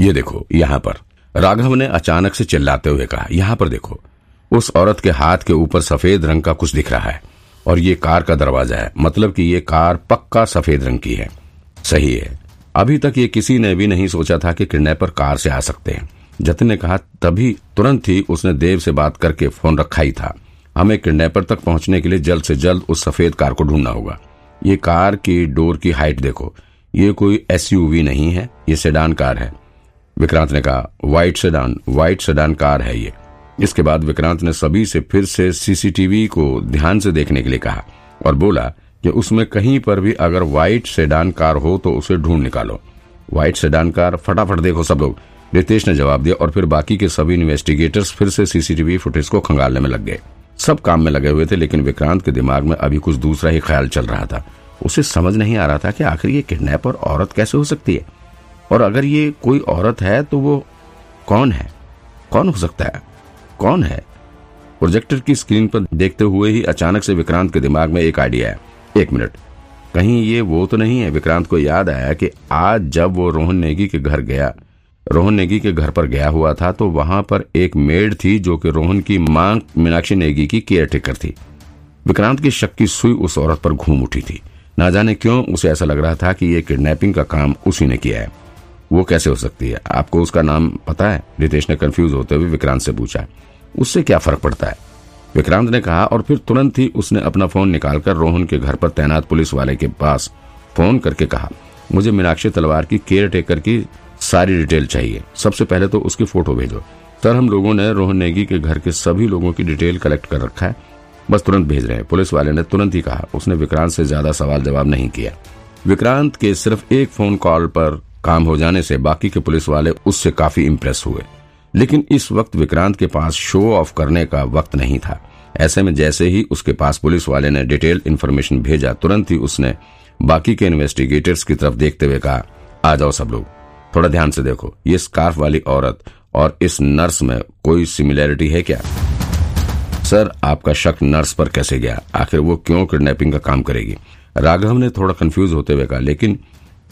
ये देखो, यहाँ पर। राघव ने अचानक से चिल्लाते हुए कहा, यहाँ पर देखो, उस औरत के हाथ के ऊपर सफ़ेद रंग का कुछ दिख रहा है, और ये कार का दरवाज़ा है मतलब कि ये कार पक्का सफ़ेद रंग की है। सही है। अभी तक ये किसी ने भी नहीं सोचा था कि किडनैपर कार से आ सकते हैं। जतिन ने कहा, तभी तुरंत ही उसने देव से बात करके फ़ोन रखा ही था। हमें किडनैपर तक पहुँचने के लिए जल्द से जल्द उस सफ़ेद कार को ढूंढना होगा। ये कार की डोर की हाइट देखो, ये कोई एसयूवी नहीं है, ये सेडान कार है। विक्रांत ने कहा white sedan white sedan car है ये। इसके बाद विक्रांत ने सभी से फिर से सीसीटीवी को ध्यान से देखने के लिए कहा और बोला कि उसमें कहीं पर भी अगर व्हाइट सेडान कार हो तो उसे ढूंढ निकालो। व्हाइट सेडान कार फटाफट देखो सब लोग। रितेश ने जवाब दिया और फिर बाकी के सभी इन्वेस्टिगेटर्स फिर से सीसीटीवी फुटेज को खंगालने में लग गए। सब काम में लगे हुए थे, लेकिन विक्रांत के दिमाग में अभी कुछ दूसरा ही ख्याल चल रहा था। उसे समझ नहीं आ रहा था कि आखिर ये किडनैपर औरत कैसे हो सकती है। और अगर ये कोई औरत है तो वो कौन है? कौन हो सकता है? कौन है? प्रोजेक्टर की स्क्रीन पर देखते हुए ही अचानक से विक्रांत के दिमाग में एक आइडिया है। एक मिनट। कहीं ये वो तो नहीं है, विक्रांत को याद आया कि आज जब वो रोहन नेगी के घर गया, रोहन नेगी के घर पर गया हुआ था तो वहाँ पर एक मेड थी जो कि रोहन की माँ मीनाक्षी नेगी की केयर टेकर थी। विक्रांत की शक की सुई उस औरत पर घूम उठी थी। ना जाने क्यों उसे ऐसा लग रहा था कि ये किडनैपिंग का काम उसी ने किया है। वो कैसे हो सकती है? आपको उसका नाम पता है? रितेश ने कंफ्यूज होते हुए विक्रांत से पूछा उससे क्या फ़र्क पड़ता है? विक्रांत ने कहा, और फिर तुरंत ही उसने अपना फ़ोन निकालकर रोहन के घर पर तैनात पुलिस वाले के पास फ़ोन करके कहा, मुझे मीनाक्षी तलवार की केयर टेकर की सारी डिटेल चाहिए। सबसे पहले तो उसकी फ़ोटो भेजो। सर हम लोगों ने रोहन नेगी के घर के सभी लोगों की डिटेल कलेक्ट कर रखा है। बस तुरंत भेज रहे हैं। पुलिस वाले ने तुरंत ही कहा, उसने विक्रांत से ज़्यादा सवाल जवाब नहीं किया। विक्रांत के सिर्फ़ एक फ़ोन कॉल पर काम हो जाने से बाकी के पुलिस वाले उससे काफ़ी इम्प्रेस हुए। लेकिन इस वक्त विक्रांत के पास शो ऑफ़ करने का वक्त नहीं था। ऐसे में जैसे ही उसके पास पुलिस वाले ने डिटेल इन्फॉर्मेशन भेजा, तुरंत ही उसने बाकी के इन्वेस्टिगेटर्स की तरफ़ देखते हुए कहा, आ जाओ सब लोग, थोड़ा ध्यान से देखो, ये स्कार्फ वाली औरत और इस नर्स में कोई सिमिलैरिटी है क्या? सर, आपका शक नर्स पर कैसे गया? आखिर वो क्यों किडनैपिंग का काम करेगी? राघव ने थोड़ा कंफ्यूज होते हुए कहा, लेकिन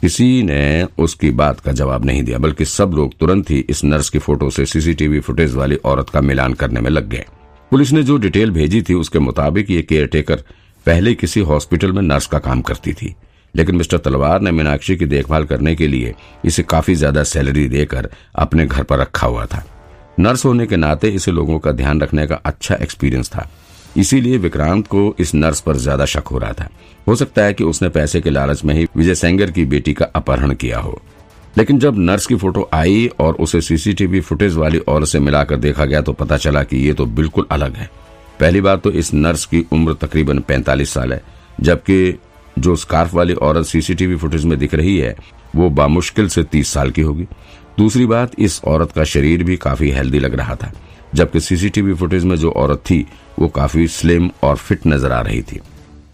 किसी ने उसकी बात का जवाब नहीं दिया, बल्कि सब लोग तुरंत ही इस नर्स की फ़ोटो से सीसीटीवी फुटेज वाली औरत का मिलान करने में लग गए। पुलिस ने जो डिटेल भेजी थी, उसके मुताबिक ये केयर टेकर पहले किसी हॉस्पिटल में नर्स का काम करती थी। लेकिन मिस्टर तलवार ने मीनाक्षी की देखभाल करने के लिए इसे काफ़ी ज़्यादा सैलरी देकर अपने घर पर रखा हुआ था। नर्स होने के नाते इसे लोगों का ध्यान रखने का अच्छा एक्सपीरियंस था। इसीलिए विक्रांत को इस नर्स पर ज़्यादा शक हो रहा था। हो सकता है कि उसने पैसे के लालच में ही विजय सेंगर की बेटी का अपहरण किया हो। लेकिन जब नर्स की फ़ोटो आई और उसे सीसीटीवी फुटेज वाली औरत से मिलाकर देखा गया तो पता चला कि ये तो बिल्कुल अलग है। पहली बात तो इस नर्स की उम्र तकरीबन 45 साल है, जबकि जो स्कार्फ वाली औरत सीसीटीवी फुटेज में दिख रही है, वो बामुश्किल से 30 साल की होगी। दूसरी बात, इस औरत का शरीर भी काफ़ी हेल्दी लग रहा था। जबकि सीसीटीवी फुटेज में जो औरत थी, वो काफ़ी स्लिम और फिट नज़र आ रही थी।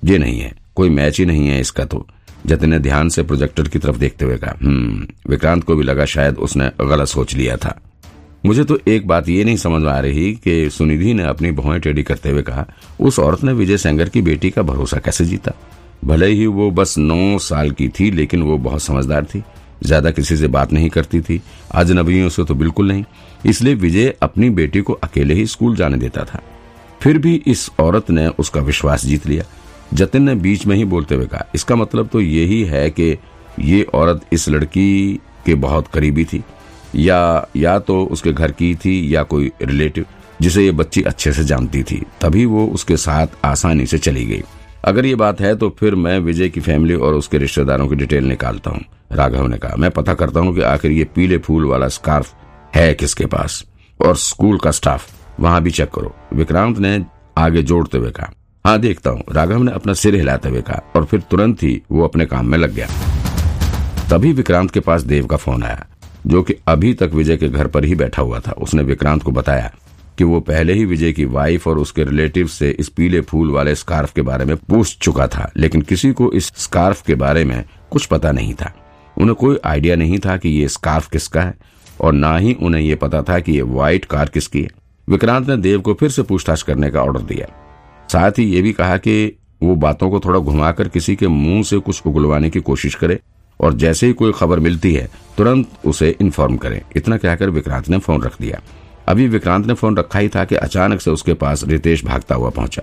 ये नहीं है, कोई मैच ही नहीं है इसका तो। जतिन ने ध्यान से प्रोजेक्टर की तरफ़ देखते हुए कहा हम्म विक्रांत को भी लगा शायद उसने गलत सोच लिया था। मुझे तो एक बात ये नहीं समझ आ रही कि सुनिधि ने अपनी भौएँ टेढ़ी करते हुए कहा, उस औरत ने विजय सेंगर की बेटी का भरोसा कैसे जीता? भले ही वो बस नौ साल की थी, लेकिन वो बहुत समझदार थी। ज़्यादा किसी से बात नहीं करती थी। अजनबियों से तो बिल्कुल नहीं। इसलिए विजय अपनी बेटी को अकेले ही स्कूल जाने देता था। फिर भी इस औरत ने उसका विश्वास जीत लिया। जतिन ने बीच में ही बोलते हुए कहा, इसका मतलब तो यही है कि ये औरत इस लड़की के बहुत करीबी थी। या या तो उसके घर की थी या कोई रिलेटिव, जिसे ये बच्ची अच्छे से जानती थी। तभी वो उसके साथ आसानी से चली गई। अगर ये बात है तो फिर मैं विजय की फैमिली और उसके रिश्तेदारों की डिटेल निकालता हूँ, राघव ने कहा। मैं पता करता हूँ कि आखिर ये पीले फूल वाला स्कार्फ है किसके पास। और स्कूल का स्टाफ वहाँ भी चेक करो। विक्रांत ने आगे जोड़ते हुए कहा। हाँ देखता हूँ। राघव ने अपना सिर हिलाते हुए कहा, और फिर तुरंत ही वो अपने काम में लग गया। तभी विक्रांत के पास देव का फ़ोन आया, जो कि अभी तक विजय के घर पर ही बैठा हुआ था। उसने विक्रांत को बताया कि वो पहले ही विजय की वाइफ और उसके रिलेटिव से इस पीले फूल वाले स्कार्फ के बारे में पूछ चुका था, लेकिन किसी को इस स्कार्फ के बारे में कुछ पता नहीं था। उन्हें कोई आइडिया नहीं था कि ये स्कार्फ किसका है, और ना ही उन्हें ये पता था कि ये व्हाइट कार किसकी है। विक्रांत ने देव को फिर से पूछताछ करने का ऑर्डर दिया। साथ ही ये भी कहा कि वो बातों को थोड़ा घुमाकर किसी के मुँह से कुछ उगलवाने की कोशिश करे, और जैसे ही कोई खबर मिलती है, तुरंत उसे इन्फॉर्म करें। इतना कहकर विक्रांत ने फ़ोन रख दिया। अभी विक्रांत ने फ़ोन रखा ही था कि अचानक से उसके पास रितेश भागता हुआ पहुँचा।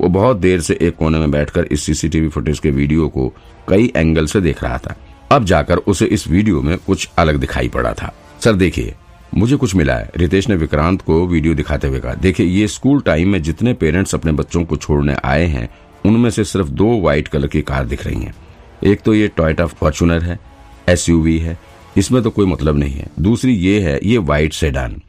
वो बहुत देर से एक कोने में बैठकर इस सीसीटीवी फुटेज के वीडियो को कई एंगल से देख रहा था। अब जाकर उसे इस वीडियो में कुछ अलग दिखाई पड़ा था। सर, देखिए, मुझे कुछ मिला है। रितेश ने विक्रांत को वीडियो दिखाते हुए कहा, देखिए, ये स्कूल टाइम में जितने पेरेंट्स अपने बच्चों को छोड़ने आए हैं, उनमें से सिर्फ़ दो व्हाइट कलर की कार दिख रही हैं। एक तो ये टॉयटा फॉर्चुनर है, एसयूवी है, इसमें तो कोई मतलब नहीं है। दूसरी ये है, ये व्हाइट सेडान।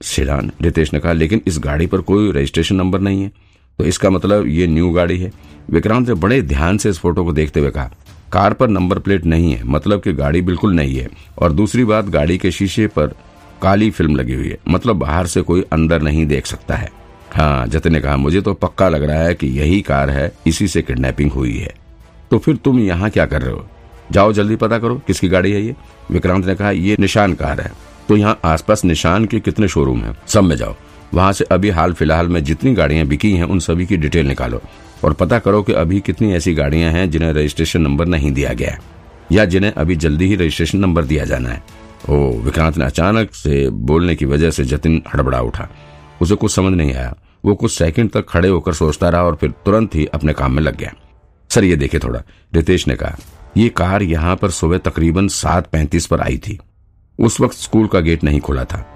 सेडान, रितेश ने कहा, लेकिन इस गाड़ी पर कोई रजिस्ट्रेशन नंबर नहीं है। तो इसका मतलब ये न्यू गाड़ी है। विक्रांत ने बड़े ध्यान से इस फ़ोटो को देखते हुए कहा, कार पर नंबर प्लेट नहीं है मतलब कि गाड़ी बिल्कुल नहीं है। और दूसरी बात, गाड़ी के शीशे पर काली फ़िल्म लगी हुई है मतलब बाहर से कोई अंदर नहीं देख सकता है। हाँ जतिन ने कहा, मुझे तो पक्का लग रहा है कि यही कार है, इसी से किडनैपिंग हुई है। तो फिर तुम यहाँ क्या कर रहे हो? जाओ जल्दी पता करो किसकी गाड़ी है ये। विक्रांत ने कहा, ये निशान कार है। तो यहाँ आसपास निशान के कितने शोरूम है? सब में जाओ। वहाँ से अभी हाल फ़िलहाल में जितनी गाड़ियाँ बिकी हैं, उन सभी की डिटेल निकालो। और पता करो कि अभी कितनी ऐसी गाड़ियाँ हैं, जिन्हें रजिस्ट्रेशन नंबर नहीं दिया गया है, या जिन्हें अभी जल्दी ही रजिस्ट्रेशन नंबर दिया जाना है। ओ, विक्रांत ने अचानक से बोलने की वजह से जतिन हड़बड़ा उठा। उसे कुछ समझ नहीं आया। वो कुछ सेकंड तक खड़े होकर सोचता रहा और फिर तुरंत ही अपने काम में लग गया। सर, ये देखे थोड़ा। रितेश ने कहा, ये कार यहाँ पर सुबह तकरीबन सात पैंतीस पर आई थी। उस वक्त स्कूल का गेट नहीं खुला था।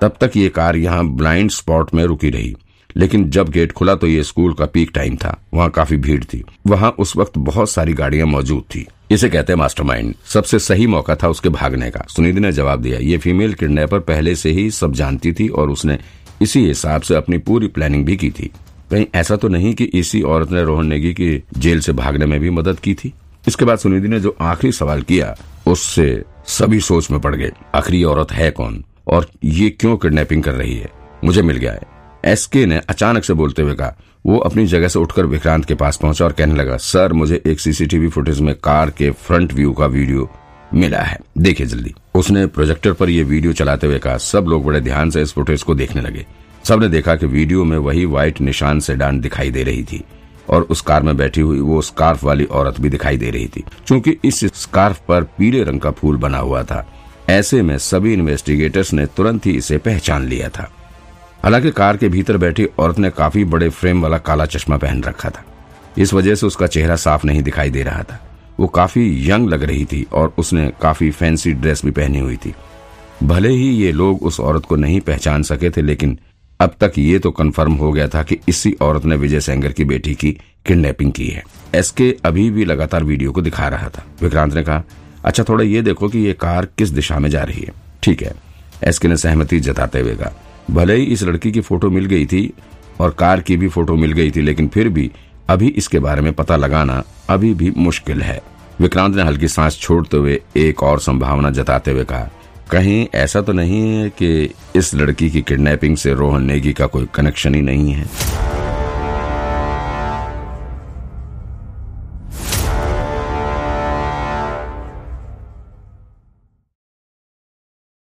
तब तक ये कार यहाँ ब्लाइंड स्पॉट में रुकी रही। लेकिन जब गेट खुला तो ये स्कूल का पीक टाइम था। वहाँ काफ़ी भीड़ थी। वहाँ उस वक्त बहुत सारी गाड़ियाँ मौजूद थी। इसे कहते हैं मास्टरमाइंड। सबसे सही मौका था उसके भागने का। सुनिधि ने जवाब दिया, ये फीमेल किडनैपर पहले से ही सब जानती थी और उसने इसी हिसाब से अपनी पूरी प्लानिंग भी की थी। कहीं ऐसा तो नहीं कि इसी औरत ने रोहन नेगी की जेल से भागने में भी मदद की थी? इसके बाद सुनिधि ने जो आखिरी सवाल किया, उससे सभी सोच में पड़ गए। आखिरी औरत है कौन? और ये क्यों किडनैपिंग कर रही है? मुझे मिल गया है। एसके ने अचानक से बोलते हुए कहा, वो अपनी जगह से उठकर विक्रांत के पास पहुँचा और कहने लगा, सर, मुझे एक सीसीटीवी फुटेज में कार के फ्रंट व्यू का वीडियो मिला है। देखिए जल्दी। उसने प्रोजेक्टर पर यह वीडियो चलाते हुए कहा, सब लोग बड़े ध्यान से इस फुटेज को देखने लगे। सबने देखा कि वीडियो में वही व्हाइट निशान से डांड दिखाई दे रही थी। और उस कार में बैठी हुई वो स्कार्फ वाली औरत भी दिखाई दे रही थी। क्योंकि इस स्कार्फ पर पीले रंग का फूल बना हुआ था, ऐसे में सभी इन्वेस्टिगेटर्स ने तुरंत ही इसे पहचान लिया था। हालाँकि कार के भीतर बैठी औरत ने काफ़ी बड़े फ्रेम वाला काला चश्मा पहन रखा था। इस वजह से उसका चेहरा साफ़ नहीं दिखाई दे रहा था। वो काफ़ी यंग लग रही थी और उसने काफ़ी फैंसी ड्रेस भी पहनी हुई थी। भले ही ये लोग उस औरत को नहीं पहचान सके थे, लेकिन अब तक ये तो कंफर्म हो गया था कि इसी औरत ने विजय सेंगर की बेटी की किडनैपिंग की है। एसके अभी भी लगातार वीडियो को दिखा रहा था। विक्रांत ने कहा अच्छा थोड़ा ये देखो कि ये कार किस दिशा में जा रही है। ठीक है। एसके ने सहमति जताते हुए कहा, भले ही इस लड़की की फ़ोटो मिल गई थी और कार की भी फ़ोटो मिल गई थी, लेकिन फिर भी अभी इसके बारे में पता लगाना अभी भी मुश्किल है। विक्रांत ने हल्की सांस छोड़ते हुए एक और संभावना जताते हुए कहा कहीं ऐसा तो नहीं है कि इस लड़की की किडनैपिंग से रोहन नेगी का कोई कनेक्शन ही नहीं है।